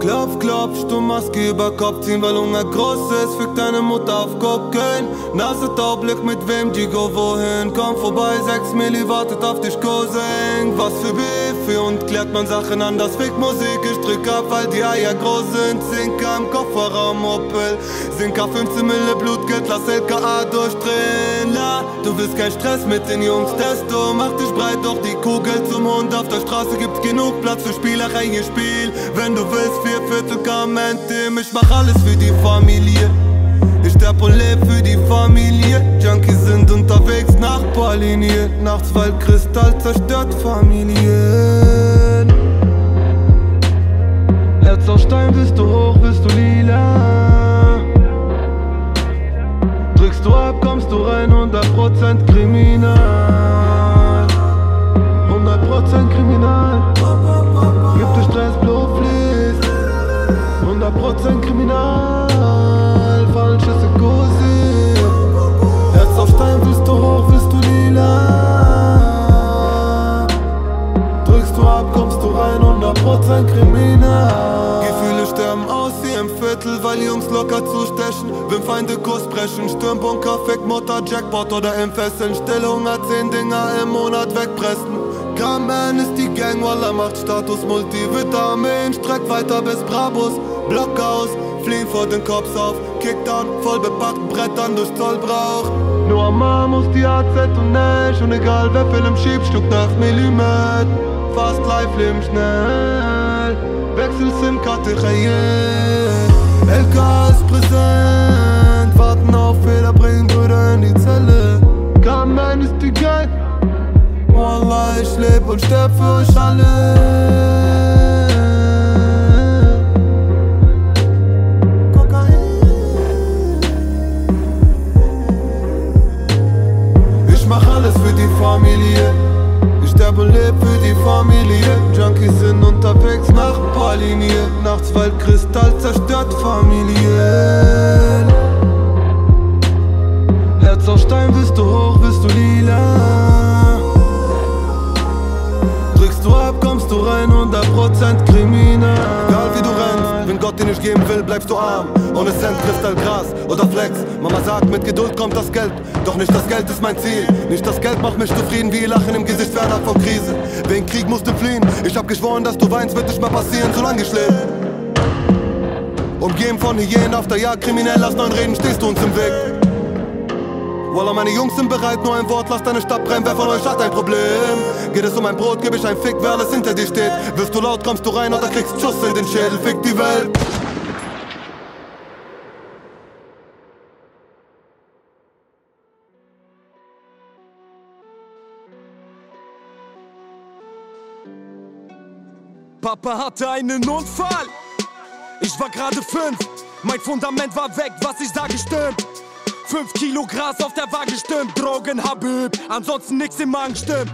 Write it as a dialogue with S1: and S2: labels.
S1: Klopf, klopf, du Maske über Kopf ziehen, weil Hunger groß ist. Fick deine Mutter auf Kokain. Nase taub, Blick mit wem die go wohin. Komm vorbei, 6 Milli wartet auf dich, Cousin. Was für Beefy und klärt man Sachen anders. Fick Musik, ich drück ab, weil die Eier groß sind. Zinker im Kofferraum, Opel. Zinker 15 Mille Blutgeld, lass LKA durchdrehen. La, du willst kein Stress mit den Jungs, Testo. Mach dich breit, doch die Kugel zum Hund. Auf der Straße gibt's genug Platz für Spielerei, ihr Spiel. Wenn du willst, vier Viertel Kamentim. Ich mach alles für die Familie. Ich sterb und leb für die Familie. Junkies sind unterwegs nach Paulinie. Nachts, weil Kristall zerstört Familien. Herz aus Stein, bist du hoch, bist du lila. Drückst du ab, kommst du rein, 100% kriminal. 100% kriminal. Falsche Psychose. Herz auf Stein, willst du hoch, willst du lila. Drückst du ab, kommst du rein, 100% kriminal. Gefühle sterben aus wie im Viertel, weil Jungs locker zustechen. Wenn Feinde Kurs brechen, Stirnbunker, Fick, Mutter, Jackpot oder im Fesseln. Stillhunger, 10 Dinger im Monat wegpressen. Kamen ist die Gang, Walla macht Status Multivitamin. Streck weiter bis Brabus, Block aus, fliehen vor den Cops auf. Kickdown, voll bepackt, Brettern durch Zollbrauch. Nur am muss die AZ und Nash und egal wer Film schiebt, Stück 9 mm. Fast live, leben schnell. Wechsel SIM-Karte, LK ist präsent, und sterb für euch alle. Ich mach alles für die Familie. Ich sterb und leb für die Familie. Junkies sind unterwegs nach Paulinie. Nachts, weil Kristall zerstört Familien. Herz aus Stein, bist du hoch, bist du lila. Nicht geben will, bleibst du arm. Ohne Cent, Kristallgras oder Flex. Mama sagt, mit Geduld kommt das Geld. Doch nicht das Geld ist mein Ziel. Nicht das Geld macht mich zufrieden, wie Lachen im Gesicht fernab vor Krise. Wegen Krieg musst du fliehen. Ich hab geschworen, dass du weinst, wird nicht mal passieren, solange ich lebe. Umgeben von Hyänen auf der Jagd, kriminell aus neuen Reden stehst du uns im Weg. Wallah, meine Jungs sind bereit, nur ein Wort, lass deine Stadt brennen, wer von euch hat ein Problem? Geht es um ein Brot, geb ich ein Fick, wer alles hinter dir steht. Wirst du laut, kommst du rein oder kriegst Schuss in den Schädel, fick die Welt.
S2: Papa hatte einen Unfall. Ich war gerade fünf. Mein Fundament war weg, was ich sage stimmt. Fünf Kilo Gras auf der Waage stimmt. Drogen Habib, ansonsten nix im Magen stimmt.